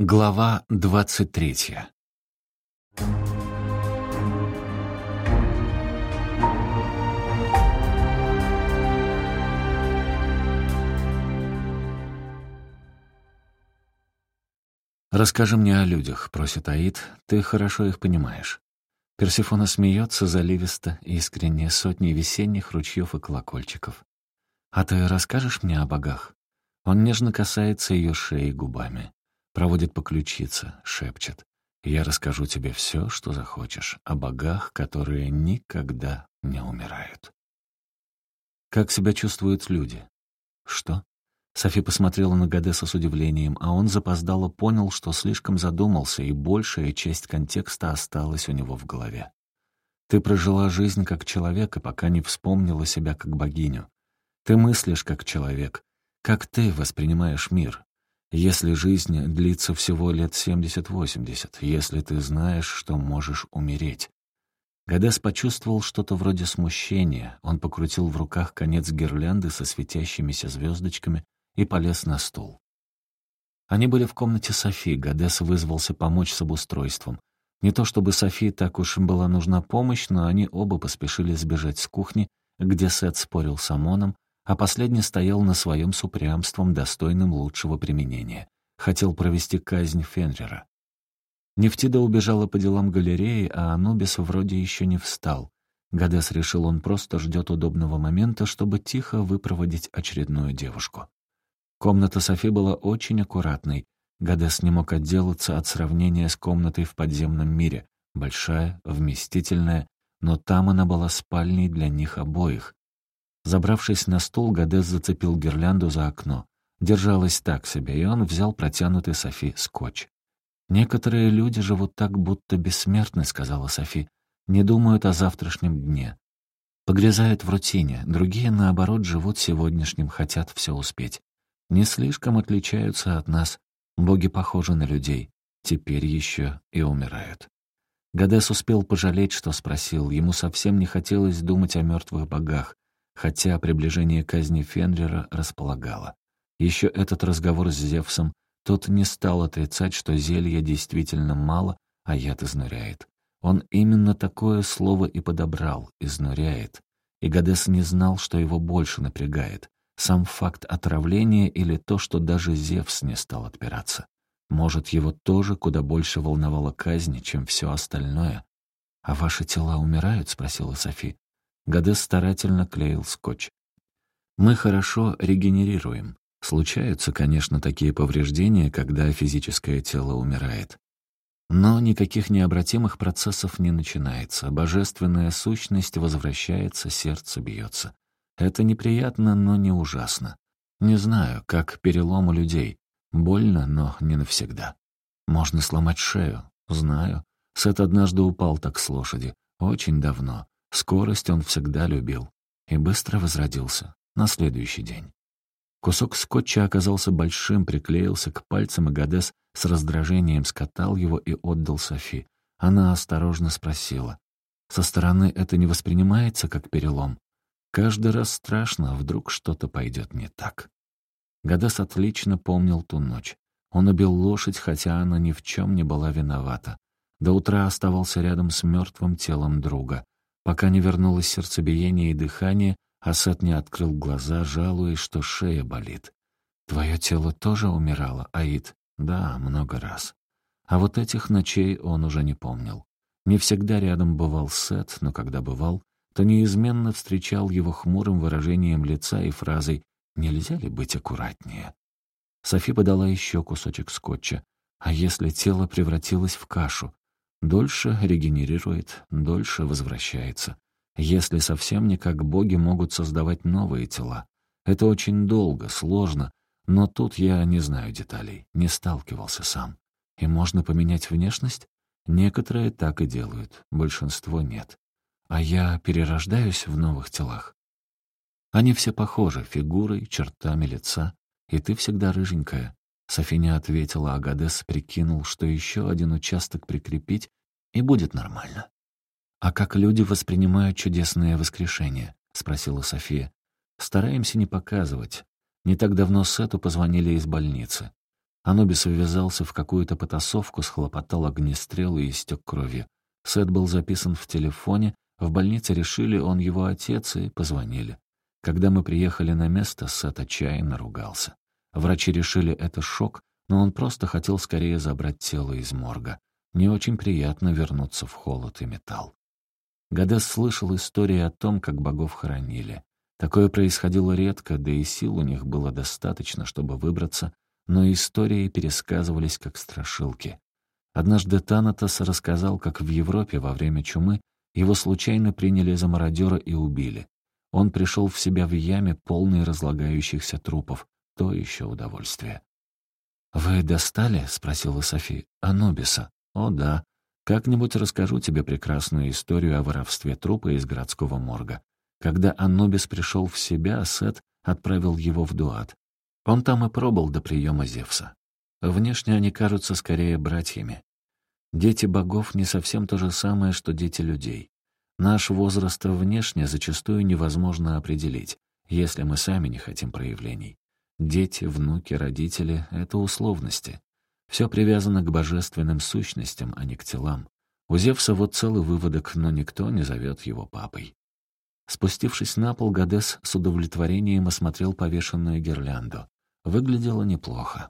Глава двадцать третья. «Расскажи мне о людях», — просит Аид, — «ты хорошо их понимаешь». Персифона смеется заливисто, искренне, сотни весенних ручьев и колокольчиков. «А ты расскажешь мне о богах?» Он нежно касается ее шеи губами. Проводит по ключице, шепчет. «Я расскажу тебе все, что захочешь, о богах, которые никогда не умирают». Как себя чувствуют люди? Что? Софи посмотрела на Гадеса с удивлением, а он запоздало понял, что слишком задумался, и большая часть контекста осталась у него в голове. Ты прожила жизнь как человек, и пока не вспомнила себя как богиню. Ты мыслишь как человек. Как ты воспринимаешь мир? Если жизнь длится всего лет 70-80, если ты знаешь, что можешь умереть. Гадес почувствовал что-то вроде смущения. Он покрутил в руках конец гирлянды со светящимися звездочками и полез на стул. Они были в комнате Софи. Гадес вызвался помочь с обустройством. Не то чтобы Софи так уж им была нужна помощь, но они оба поспешили сбежать с кухни, где Сет спорил с Амоном, а последний стоял на своем с упрямством, достойным лучшего применения. Хотел провести казнь Фенрера. Нефтида убежала по делам галереи, а Анубис вроде еще не встал. Гадес решил, он просто ждет удобного момента, чтобы тихо выпроводить очередную девушку. Комната Софи была очень аккуратной. Гадес не мог отделаться от сравнения с комнатой в подземном мире. Большая, вместительная, но там она была спальней для них обоих, Забравшись на стул, Гадес зацепил гирлянду за окно. Держалась так себе, и он взял протянутый Софи скотч. «Некоторые люди живут так, будто бессмертны», — сказала Софи. «Не думают о завтрашнем дне. Погрязают в рутине, другие, наоборот, живут сегодняшним, хотят все успеть. Не слишком отличаются от нас. Боги похожи на людей. Теперь еще и умирают». Гадес успел пожалеть, что спросил. Ему совсем не хотелось думать о мертвых богах хотя приближение казни Фенрера располагало. Еще этот разговор с Зевсом, тот не стал отрицать, что зелья действительно мало, а яд изнуряет. Он именно такое слово и подобрал — изнуряет. И Гадес не знал, что его больше напрягает. Сам факт отравления или то, что даже Зевс не стал отпираться. Может, его тоже куда больше волновала казнь, чем все остальное. «А ваши тела умирают?» — спросила Софи. Гадес старательно клеил скотч. «Мы хорошо регенерируем. Случаются, конечно, такие повреждения, когда физическое тело умирает. Но никаких необратимых процессов не начинается. Божественная сущность возвращается, сердце бьется. Это неприятно, но не ужасно. Не знаю, как перелом у людей. Больно, но не навсегда. Можно сломать шею. Знаю. Сет однажды упал так с лошади. Очень давно. Скорость он всегда любил и быстро возродился на следующий день. Кусок скотча оказался большим, приклеился к пальцам, и Гадес с раздражением скатал его и отдал Софи. Она осторожно спросила. «Со стороны это не воспринимается как перелом? Каждый раз страшно, вдруг что-то пойдет не так». Гадес отлично помнил ту ночь. Он убил лошадь, хотя она ни в чем не была виновата. До утра оставался рядом с мертвым телом друга пока не вернулось сердцебиение и дыхание, Асад не открыл глаза, жалуясь, что шея болит. «Твое тело тоже умирало, Аид?» «Да, много раз». А вот этих ночей он уже не помнил. Не всегда рядом бывал Сет, но когда бывал, то неизменно встречал его хмурым выражением лица и фразой «Нельзя ли быть аккуратнее?» Софи подала еще кусочек скотча. А если тело превратилось в кашу? Дольше регенерирует, дольше возвращается. Если совсем не как боги могут создавать новые тела. Это очень долго, сложно, но тут я не знаю деталей, не сталкивался сам. И можно поменять внешность? Некоторые так и делают, большинство нет. А я перерождаюсь в новых телах. Они все похожи фигурой, чертами лица, и ты всегда рыженькая. Софиня ответила, а Гадес прикинул, что еще один участок прикрепить, и будет нормально. «А как люди воспринимают чудесное воскрешение?» — спросила София. «Стараемся не показывать. Не так давно Сету позвонили из больницы. Анубис ввязался в какую-то потасовку, схлопотал огнестрел и истек кровью. Сет был записан в телефоне, в больнице решили, он его отец, и позвонили. Когда мы приехали на место, Сет отчаянно ругался. Врачи решили, это шок, но он просто хотел скорее забрать тело из морга. Не очень приятно вернуться в холод и металл. Гадес слышал истории о том, как богов хоронили. Такое происходило редко, да и сил у них было достаточно, чтобы выбраться, но истории пересказывались как страшилки. Однажды Танатос рассказал, как в Европе во время чумы его случайно приняли за мародера и убили. Он пришел в себя в яме, полной разлагающихся трупов. То еще удовольствие. «Вы достали?» — спросила Софи. «Анубиса?» «О, да. Как-нибудь расскажу тебе прекрасную историю о воровстве трупа из городского морга. Когда Анубис пришел в себя, Сет отправил его в Дуат. Он там и пробыл до приема Зевса. Внешне они кажутся скорее братьями. Дети богов не совсем то же самое, что дети людей. Наш возраст внешне зачастую невозможно определить, если мы сами не хотим проявлений. Дети, внуки, родители — это условности. Все привязано к божественным сущностям, а не к телам. У Зевса вот целый выводок, но никто не зовет его папой. Спустившись на пол, Гадес с удовлетворением осмотрел повешенную гирлянду. Выглядело неплохо.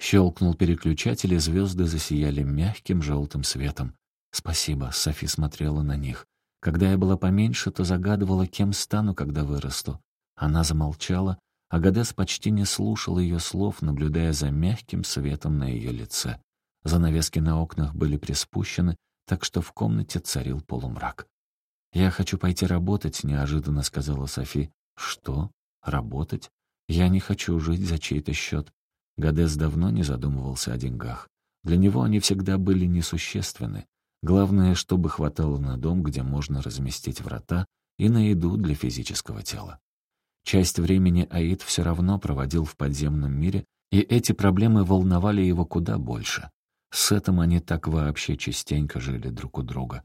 Щелкнул переключатель, и звезды засияли мягким желтым светом. «Спасибо», — Софи смотрела на них. «Когда я была поменьше, то загадывала, кем стану, когда вырасту». Она замолчала, а Гадес почти не слушал ее слов, наблюдая за мягким светом на ее лице. Занавески на окнах были приспущены, так что в комнате царил полумрак. «Я хочу пойти работать», — неожиданно сказала Софи. «Что? Работать? Я не хочу жить за чей-то счет. Гадес давно не задумывался о деньгах. Для него они всегда были несущественны. Главное, чтобы хватало на дом, где можно разместить врата, и на еду для физического тела. Часть времени Аид все равно проводил в подземном мире, и эти проблемы волновали его куда больше. С этим они так вообще частенько жили друг у друга.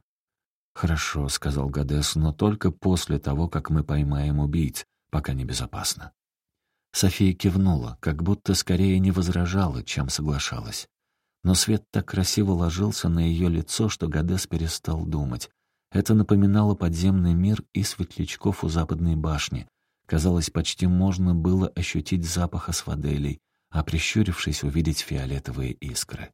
«Хорошо», — сказал Гадес, — «но только после того, как мы поймаем убийц, пока небезопасно». София кивнула, как будто скорее не возражала, чем соглашалась. Но свет так красиво ложился на ее лицо, что Гадес перестал думать. Это напоминало подземный мир и светлячков у западной башни. Казалось, почти можно было ощутить запах асфаделей, а прищурившись, увидеть фиолетовые искры.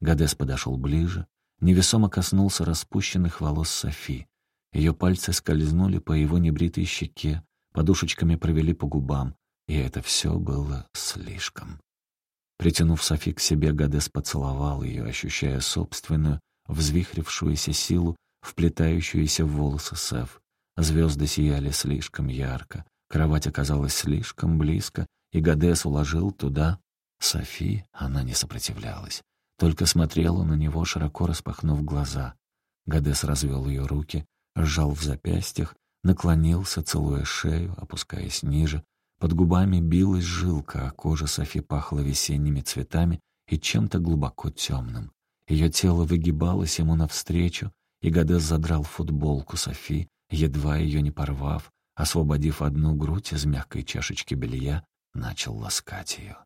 Гадес подошел ближе, невесомо коснулся распущенных волос Софи. Ее пальцы скользнули по его небритой щеке, подушечками провели по губам, и это все было слишком. Притянув Софи к себе, Гадес поцеловал ее, ощущая собственную, взвихрившуюся силу, вплетающуюся в волосы Сеф. Звезды сияли слишком ярко, кровать оказалась слишком близко, и Гадес уложил туда Софи, она не сопротивлялась, только смотрела на него, широко распахнув глаза. Гадес развел ее руки, сжал в запястьях, наклонился, целуя шею, опускаясь ниже, под губами билась жилка, а кожа Софи пахла весенними цветами и чем-то глубоко темным. Ее тело выгибалось ему навстречу, и Гадес задрал футболку Софи, едва ее не порвав, освободив одну грудь из мягкой чашечки белья, начал ласкать ее.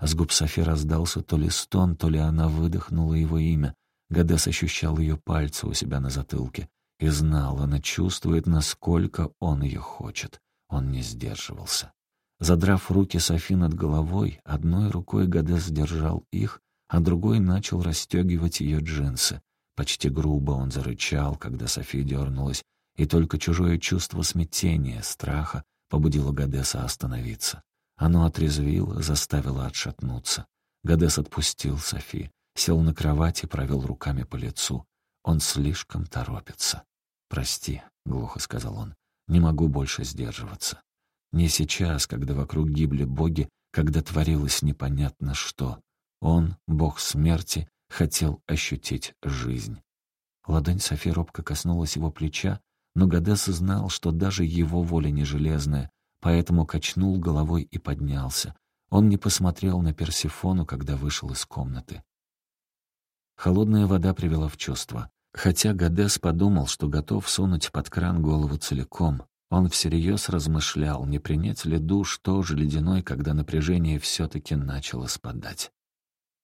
С губ Софи раздался то ли стон, то ли она выдохнула его имя. Гадес ощущал ее пальцы у себя на затылке и знал, она чувствует, насколько он ее хочет. Он не сдерживался. Задрав руки Софи над головой, одной рукой Гадес держал их, а другой начал расстегивать ее джинсы. Почти грубо он зарычал, когда Софи дернулась, и только чужое чувство смятения, страха побудило Гадеса остановиться. Оно отрезвило, заставило отшатнуться. Гадес отпустил Софи, сел на кровать и провел руками по лицу. Он слишком торопится. «Прости», — глухо сказал он, — «не могу больше сдерживаться». Не сейчас, когда вокруг гибли боги, когда творилось непонятно что. Он, бог смерти, хотел ощутить жизнь. Ладонь Софи робко коснулась его плеча, но Гадес знал, что даже его воля не железная, поэтому качнул головой и поднялся. Он не посмотрел на Персифону, когда вышел из комнаты. Холодная вода привела в чувство. Хотя Гадес подумал, что готов сунуть под кран голову целиком, Он всерьез размышлял, не принять ли душ тоже ледяной, когда напряжение все-таки начало спадать.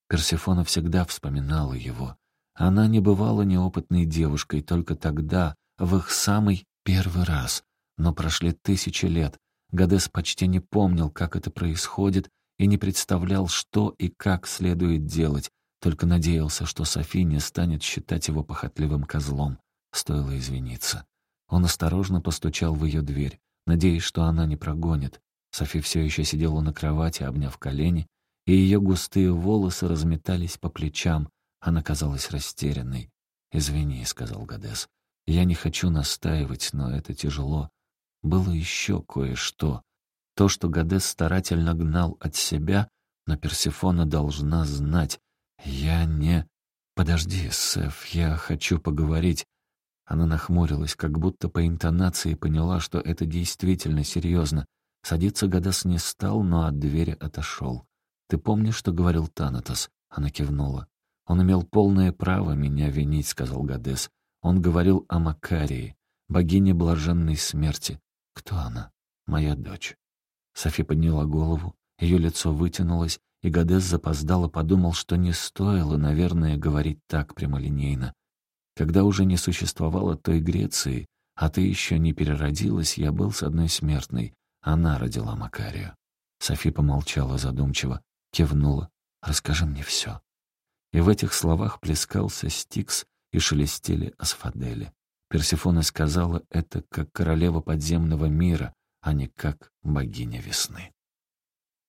Персифона всегда вспоминала его. Она не бывала неопытной девушкой только тогда, в их самый первый раз. Но прошли тысячи лет. Гадес почти не помнил, как это происходит, и не представлял, что и как следует делать, только надеялся, что Софи не станет считать его похотливым козлом. Стоило извиниться. Он осторожно постучал в ее дверь, надеясь, что она не прогонит. Софи все еще сидела на кровати, обняв колени, и ее густые волосы разметались по плечам. Она казалась растерянной. «Извини», — сказал Гадес. «Я не хочу настаивать, но это тяжело. Было еще кое-что. То, что Гадес старательно гнал от себя, но Персифона должна знать. Я не... Подожди, Сеф, я хочу поговорить. Она нахмурилась, как будто по интонации поняла, что это действительно серьезно. Садиться Гадас не стал, но от двери отошел. «Ты помнишь, что говорил Танатос?» Она кивнула. «Он имел полное право меня винить», — сказал Гадес. «Он говорил о Макарии, богине блаженной смерти. Кто она? Моя дочь». Софи подняла голову, ее лицо вытянулось, и Гадес запоздало подумал, что не стоило, наверное, говорить так прямолинейно. Когда уже не существовало той Греции, а ты еще не переродилась, я был с одной смертной. Она родила Макарию. Софи помолчала задумчиво, кивнула. «Расскажи мне все». И в этих словах плескался Стикс и шелестели асфадели. Персифона сказала это как королева подземного мира, а не как богиня весны.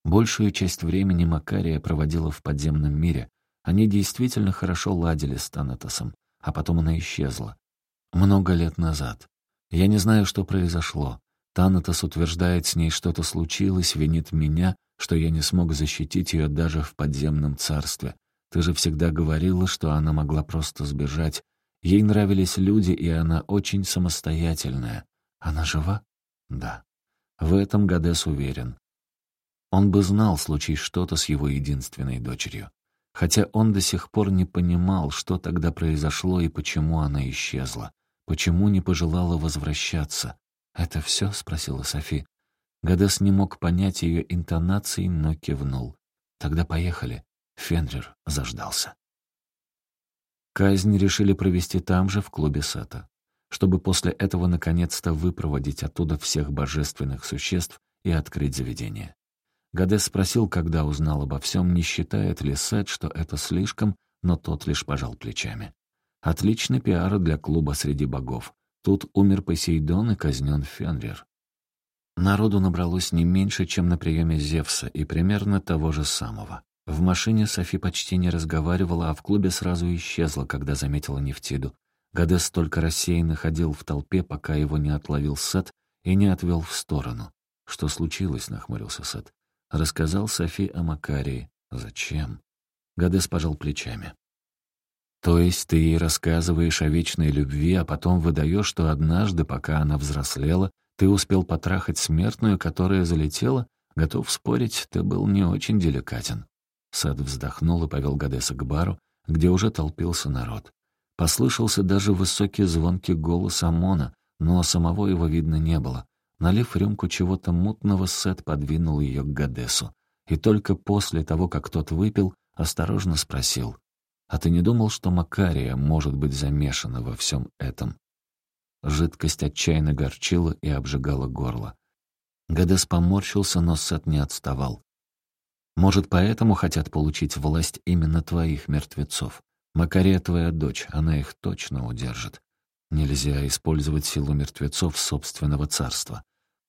Большую часть времени Макария проводила в подземном мире. Они действительно хорошо ладили с Танатосом, а потом она исчезла. Много лет назад. Я не знаю, что произошло. Танатос утверждает, с ней что-то случилось, винит меня, что я не смог защитить ее даже в подземном царстве. Ты же всегда говорила, что она могла просто сбежать. Ей нравились люди, и она очень самостоятельная. Она жива? Да. В этом Гадес уверен. Он бы знал, случись что-то с его единственной дочерью хотя он до сих пор не понимал, что тогда произошло и почему она исчезла, почему не пожелала возвращаться. «Это все?» — спросила Софи. Гадес не мог понять ее интонации, но кивнул. «Тогда поехали». Фенрир заждался. Казнь решили провести там же, в клубе Сета, чтобы после этого наконец-то выпроводить оттуда всех божественных существ и открыть заведение. Гадес спросил, когда узнал обо всем, не считает ли Сет, что это слишком, но тот лишь пожал плечами. Отличный пиар для клуба среди богов. Тут умер Посейдон и казнен Фенрир. Народу набралось не меньше, чем на приеме Зевса, и примерно того же самого. В машине Софи почти не разговаривала, а в клубе сразу исчезла, когда заметила Нефтиду. Гадес только рассеянно ходил в толпе, пока его не отловил Сет и не отвел в сторону. «Что случилось?» — нахмурился Сет. Рассказал Софи о Макарии. Зачем? Гадес пожал плечами. То есть ты ей рассказываешь о вечной любви, а потом выдаешь, что однажды, пока она взрослела, ты успел потрахать смертную, которая залетела? Готов спорить, ты был не очень деликатен. Сад вздохнул и повел Гадеса к бару, где уже толпился народ. Послышался даже высокий звонкий голос Амона, но самого его видно не было. Налив рюмку чего-то мутного, Сет подвинул ее к Гадесу. И только после того, как тот выпил, осторожно спросил, «А ты не думал, что Макария может быть замешана во всем этом?» Жидкость отчаянно горчила и обжигала горло. Гадес поморщился, но Сет не отставал. «Может, поэтому хотят получить власть именно твоих мертвецов? Макария твоя дочь, она их точно удержит. Нельзя использовать силу мертвецов собственного царства.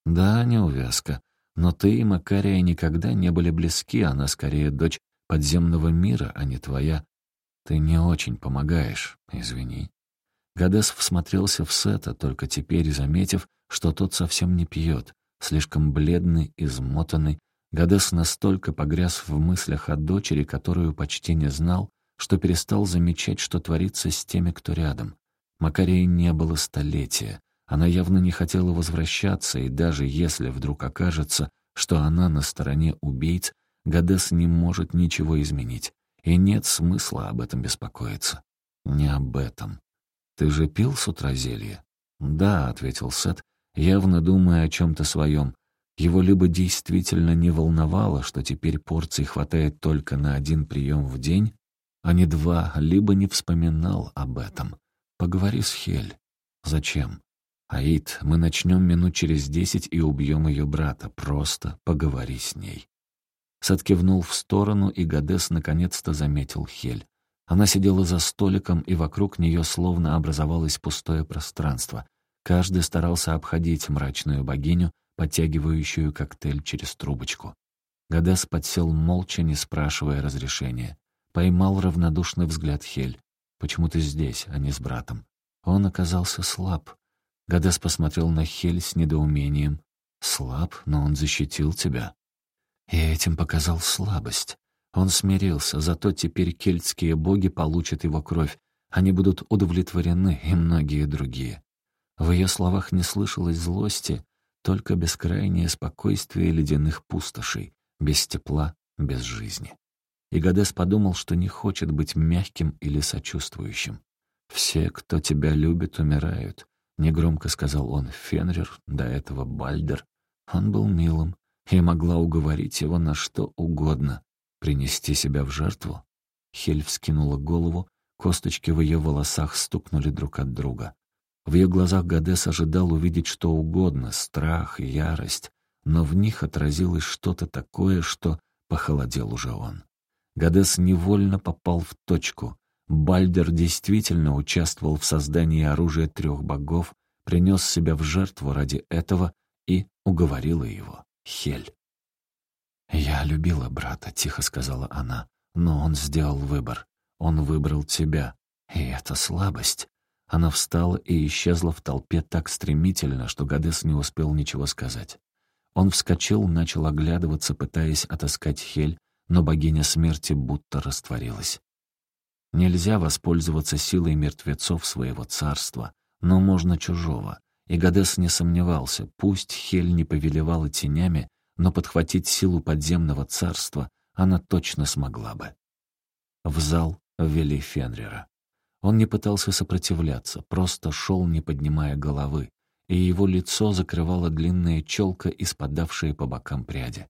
Да, неувязка. Но ты и Макария никогда не были близки, она скорее дочь подземного мира, а не твоя. Ты не очень помогаешь, извини. Гадес всмотрелся в Сета, только теперь заметив, что тот совсем не пьет, слишком бледный, измотанный. Гадес настолько погряз в мыслях о дочери, которую почти не знал, что перестал замечать, что творится с теми, кто рядом. Макарии не было столетия, она явно не хотела возвращаться, и даже если вдруг окажется, что она на стороне убийц, Гадес не может ничего изменить, и нет смысла об этом беспокоиться. Не об этом. «Ты же пил с утра зелье?» «Да», — ответил Сет, явно думая о чем-то своем. Его либо действительно не волновало, что теперь порций хватает только на один прием в день, а не два, либо не вспоминал об этом. Поговори с Хель. Зачем? Аид, мы начнем минут через десять и убьем ее брата. Просто поговори с ней. Сад кивнул в сторону, и Гадес наконец-то заметил Хель. Она сидела за столиком, и вокруг нее словно образовалось пустое пространство. Каждый старался обходить мрачную богиню, подтягивающую коктейль через трубочку. Гадес подсел молча, не спрашивая разрешения. Поймал равнодушный взгляд Хель. «Почему ты здесь, а не с братом?» Он оказался слаб. Гадес посмотрел на Хель с недоумением. «Слаб, но он защитил тебя». И этим показал слабость. Он смирился, зато теперь кельтские боги получат его кровь. Они будут удовлетворены, и многие другие. В ее словах не слышалось злости, только бескрайнее спокойствие ледяных пустошей, без тепла, без жизни. И Гадес подумал, что не хочет быть мягким или сочувствующим. «Все, кто тебя любит, умирают», — негромко сказал он. Фенрир, до этого Бальдер. Он был милым, и могла уговорить его на что угодно. Принести себя в жертву? Хель вскинула голову, косточки в ее волосах стукнули друг от друга. В ее глазах Гадес ожидал увидеть что угодно — страх, ярость, но в них отразилось что-то такое, что похолодел уже он. Гадес невольно попал в точку. Бальдер действительно участвовал в создании оружия трех богов, принес себя в жертву ради этого и уговорила его. Хель. «Я любила брата», — тихо сказала она, — «но он сделал выбор. Он выбрал тебя. И это слабость». Она встала и исчезла в толпе так стремительно, что Гадес не успел ничего сказать. Он вскочил, начал оглядываться, пытаясь отыскать Хель, но богиня смерти будто растворилась. Нельзя воспользоваться силой мертвецов своего царства, но можно чужого. И Гадес не сомневался, пусть Хель не повелевала тенями, но подхватить силу подземного царства она точно смогла бы. В зал ввели Фенрира. Он не пытался сопротивляться, просто шел, не поднимая головы, и его лицо закрывала длинная челка и спадавшие по бокам пряди.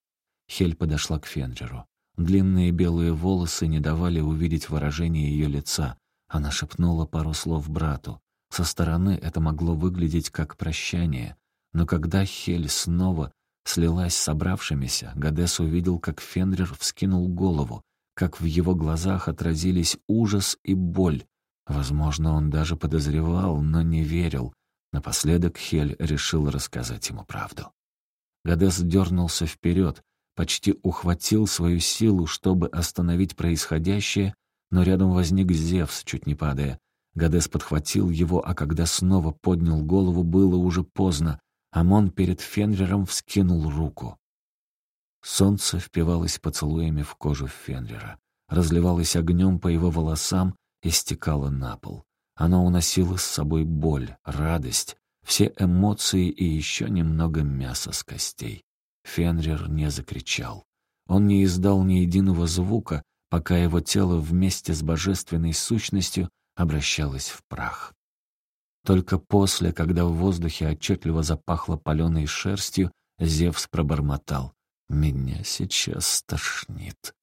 Хель подошла к Фенриру. Длинные белые волосы не давали увидеть выражение ее лица. Она шепнула пару слов брату. Со стороны это могло выглядеть как прощание, но когда Хель снова слилась с собравшимися, Гадес увидел, как Фенрир вскинул голову, как в его глазах отразились ужас и боль. Возможно, он даже подозревал, но не верил. Напоследок Хель решил рассказать ему правду. Гадес дернулся вперед, почти ухватил свою силу, чтобы остановить происходящее, но рядом возник Зевс, чуть не падая. Гадес подхватил его, а когда снова поднял голову, было уже поздно. Амон перед Фенрером вскинул руку. Солнце впивалось поцелуями в кожу Фенрера, разливалось огнем по его волосам и стекало на пол. Оно уносило с собой боль, радость, все эмоции и еще немного мяса с костей. Фенрир не закричал. Он не издал ни единого звука, пока его тело вместе с божественной сущностью обращалось в прах. Только после, когда в воздухе отчетливо запахло паленой шерстью, Зевс пробормотал. «Меня сейчас стошнит».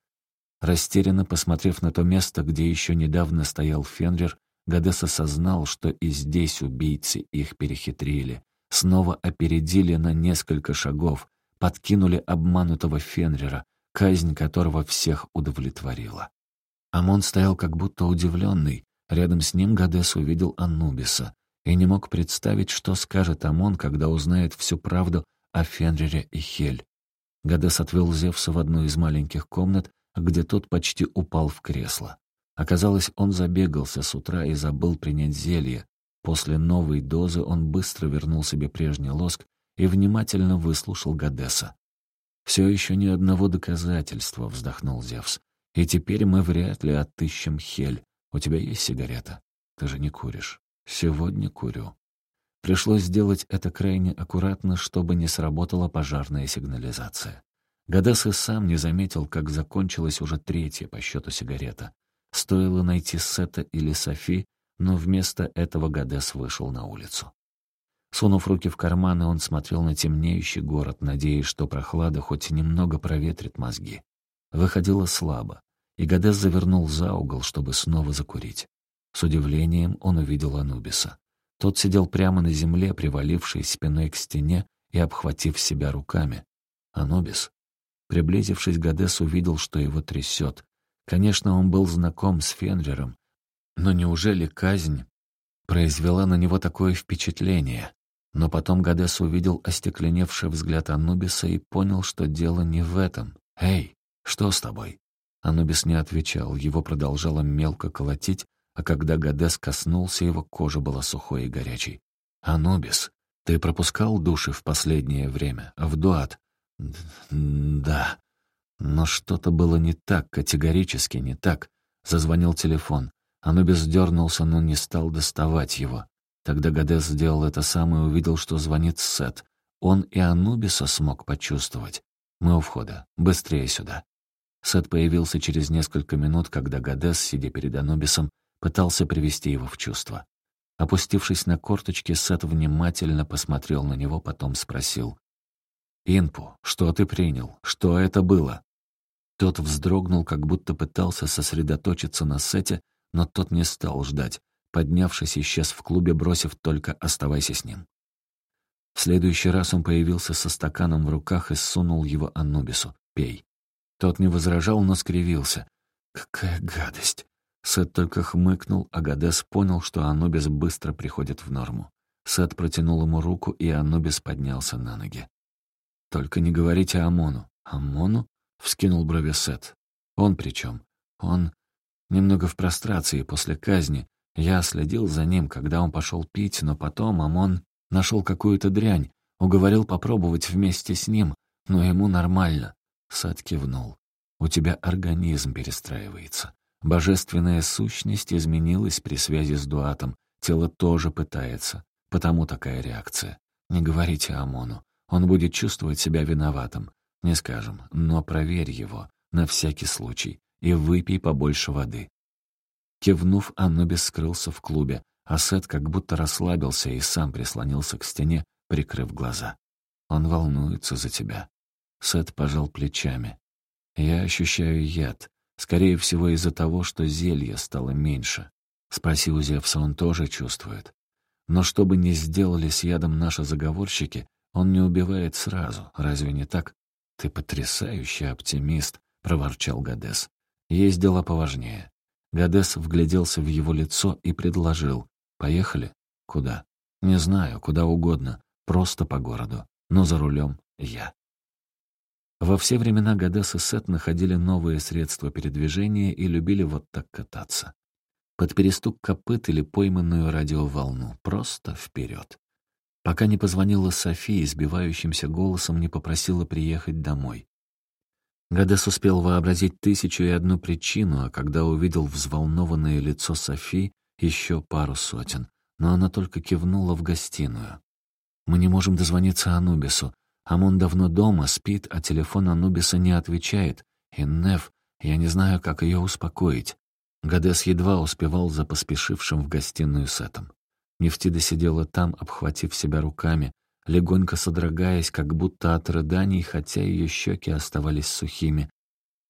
Растерянно посмотрев на то место, где еще недавно стоял Фенрир, Гадес осознал, что и здесь убийцы их перехитрили. Снова опередили на несколько шагов, подкинули обманутого Фенрира, казнь которого всех удовлетворила. Амон стоял как будто удивленный. Рядом с ним Гадес увидел Анубиса и не мог представить, что скажет Амон, когда узнает всю правду о Фенрире и Хель. Гадес отвел Зевса в одну из маленьких комнат, где тот почти упал в кресло. Оказалось, он забегался с утра и забыл принять зелье. После новой дозы он быстро вернул себе прежний лоск и внимательно выслушал Гадеса. «Все еще ни одного доказательства», — вздохнул Зевс. «И теперь мы вряд ли отыщем Хель. У тебя есть сигарета? Ты же не куришь». «Сегодня курю». Пришлось сделать это крайне аккуратно, чтобы не сработала пожарная сигнализация. Гадес и сам не заметил, как закончилась уже третья по счету сигарета. Стоило найти Сета или Софи, но вместо этого Гадес вышел на улицу. Сунув руки в карманы, он смотрел на темнеющий город, надеясь, что прохлада хоть немного проветрит мозги. Выходило слабо, и Гадес завернул за угол, чтобы снова закурить. С удивлением он увидел Анубиса. Тот сидел прямо на земле, привалившись спиной к стене и обхватив себя руками. Анубис. Приблизившись, Гадес увидел, что его трясет. Конечно, он был знаком с Фенрером, но неужели казнь произвела на него такое впечатление? Но потом Гадес увидел остекленевший взгляд Анубиса и понял, что дело не в этом. «Эй, что с тобой?» Анубис не отвечал, его продолжало мелко колотить, а когда Гадес коснулся его, кожа была сухой и горячей. «Анубис, ты пропускал души в последнее время? В дуат?» «Да». Но что-то было не так, категорически не так. Зазвонил телефон. Анубис дернулся, но не стал доставать его. Тогда Гадес сделал это сам и увидел, что звонит Сет. Он и Анубиса смог почувствовать. «Мы у входа. Быстрее сюда». Сет появился через несколько минут, когда Гадес, сидя перед Анубисом, пытался привести его в чувство. Опустившись на корточки, Сет внимательно посмотрел на него, потом спросил. «Инпу, что ты принял? Что это было?» Тот вздрогнул, как будто пытался сосредоточиться на Сете, но тот не стал ждать. Поднявшись, исчез в клубе, бросив только «оставайся с ним». В следующий раз он появился со стаканом в руках и сунул его Анубису. «Пей». Тот не возражал, но скривился. «Какая гадость!» Сет только хмыкнул, а Гадес понял, что Анубис быстро приходит в норму. Сет протянул ему руку, и Анубис поднялся на ноги. «Только не говорите Амону». «Амону?» — вскинул брови Сет. «Он при чем? Он немного в прострации после казни. Я следил за ним, когда он пошел пить, но потом Амон нашел какую-то дрянь, уговорил попробовать вместе с ним, но ему нормально». Сет кивнул. «У тебя организм перестраивается. Божественная сущность изменилась при связи с дуатом, тело тоже пытается, потому такая реакция. Не говорите Амону, он будет чувствовать себя виноватым. Не скажем, но проверь его, на всякий случай, и выпей побольше воды. Кивнув, Анубис скрылся в клубе, а Сет как будто расслабился и сам прислонился к стене, прикрыв глаза. Он волнуется за тебя. Сет пожал плечами. Я ощущаю яд, Скорее всего, из-за того, что зелья стало меньше. Спроси у Зевса, он тоже чувствует. Но что бы ни сделали с ядом наши заговорщики, он не убивает сразу, разве не так? «Ты потрясающий оптимист», — проворчал Гадес. «Есть дела поважнее». Гадес вгляделся в его лицо и предложил. «Поехали?» «Куда?» «Не знаю, куда угодно. Просто по городу. Но за рулем я». Во все времена Гадес и Сет находили новые средства передвижения и любили вот так кататься. Под перестук копыт или пойманную радиоволну. Просто вперед. Пока не позвонила София, избивающимся голосом не попросила приехать домой. Гадес успел вообразить тысячу и одну причину, а когда увидел взволнованное лицо Софи, еще пару сотен. Но она только кивнула в гостиную. «Мы не можем дозвониться Анубису. Амон давно дома, спит, а телефон Анубиса не отвечает. И Неф, я не знаю, как ее успокоить. Гадес едва успевал за поспешившим в гостиную сетом. Нефтида сидела там, обхватив себя руками, легонько содрогаясь, как будто от рыданий, хотя ее щеки оставались сухими.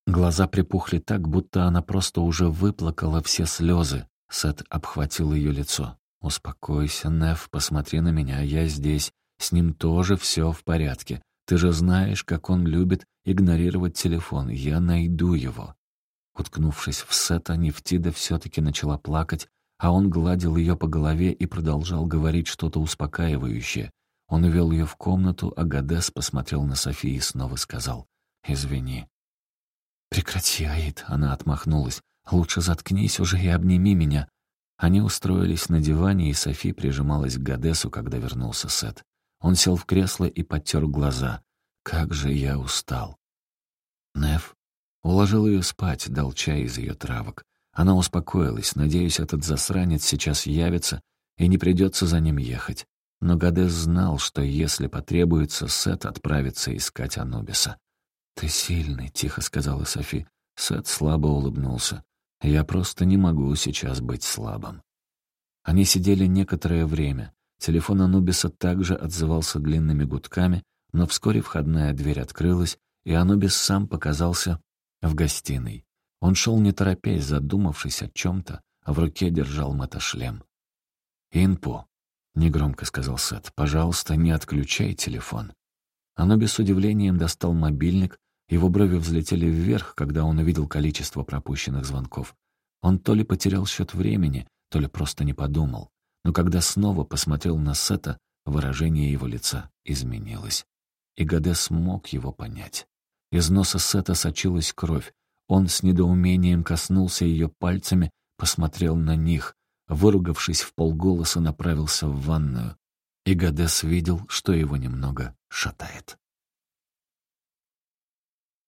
Глаза припухли так, будто она просто уже выплакала все слезы. Сет обхватил ее лицо. «Успокойся, Неф, посмотри на меня, я здесь. С ним тоже все в порядке. Ты же знаешь, как он любит игнорировать телефон. Я найду его». Уткнувшись в Сета, Нефтида все-таки начала плакать, а он гладил ее по голове и продолжал говорить что-то успокаивающее. Он увел ее в комнату, а Гадес посмотрел на Софи и снова сказал «Извини». «Прекрати, Аид», — она отмахнулась. «Лучше заткнись уже и обними меня». Они устроились на диване, и Софи прижималась к Гадесу, когда вернулся Сет. Он сел в кресло и подтер глаза. «Как же я устал!» Неф уложил ее спать, дал чай из ее травок. Она успокоилась, надеюсь, этот засранец сейчас явится и не придется за ним ехать. Но Гадес знал, что если потребуется, Сет отправится искать Анубиса. «Ты сильный», — тихо сказала Софи. Сет слабо улыбнулся. «Я просто не могу сейчас быть слабым». Они сидели некоторое время. Телефон Анубиса также отзывался длинными гудками, но вскоре входная дверь открылась, и Анубис сам показался в гостиной. Он шел не торопясь, задумавшись о чем-то, а в руке держал мотошлем. «Инпо», — негромко сказал Сет, — «пожалуйста, не отключай телефон». Анубис с удивлением достал мобильник, его брови взлетели вверх, когда он увидел количество пропущенных звонков. Он то ли потерял счет времени, то ли просто не подумал. Но когда снова посмотрел на Сета, выражение его лица изменилось. И Гаде смог его понять. Из носа Сета сочилась кровь. Он с недоумением коснулся ее пальцами, посмотрел на них. Выругавшись в полголоса, направился в ванную. И Гадес видел, что его немного шатает.